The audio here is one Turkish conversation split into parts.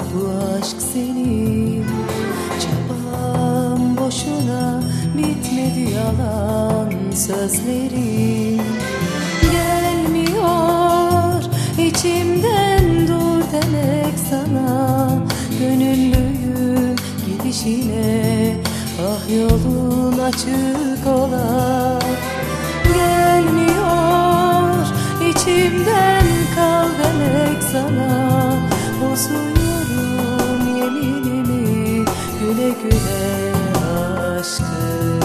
bu aşk senin. Çabam boşuna bitmedi yalan sözlerin. Gelmiyor içimden dur demek sana. Gönüllüyüm gidişine ah yolun açık ola. Gelmiyor içimden kal demek sana. Bozuyorum güle aşkım.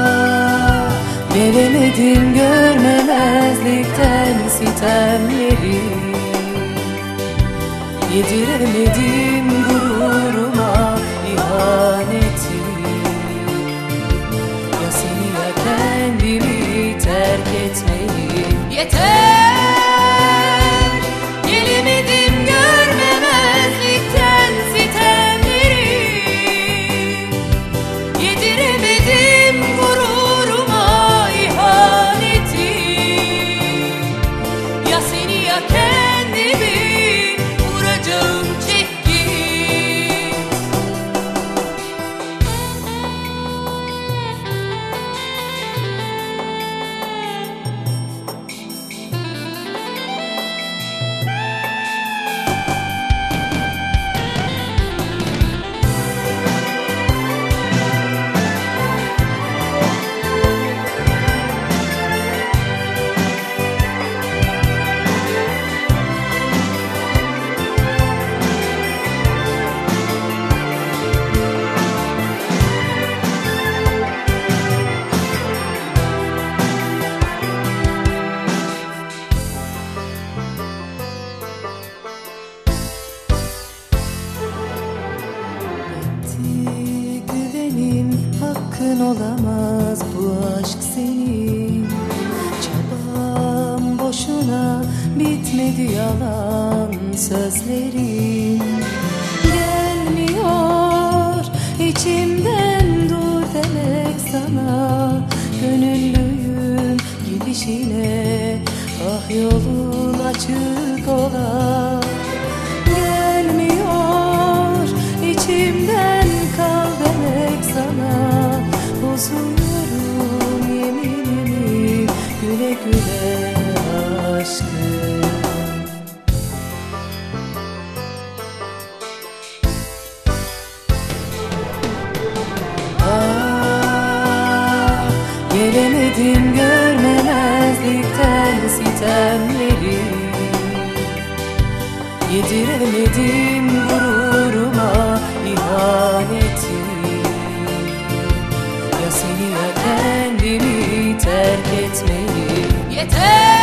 Ah, Gelemedim görmemezlikten sitemleri. Yediremedim gururuma Güvenin hakkın olamaz bu aşk senin. Çabam boşuna bitmedi yalan sözlerin. Gelmiyor içimden dur demek sana. Gönüllüyüm gidişine ah yolun açık ola Ah, Gelemedim görmemezlikten sitemleri. Yediremedim gururuma eternity.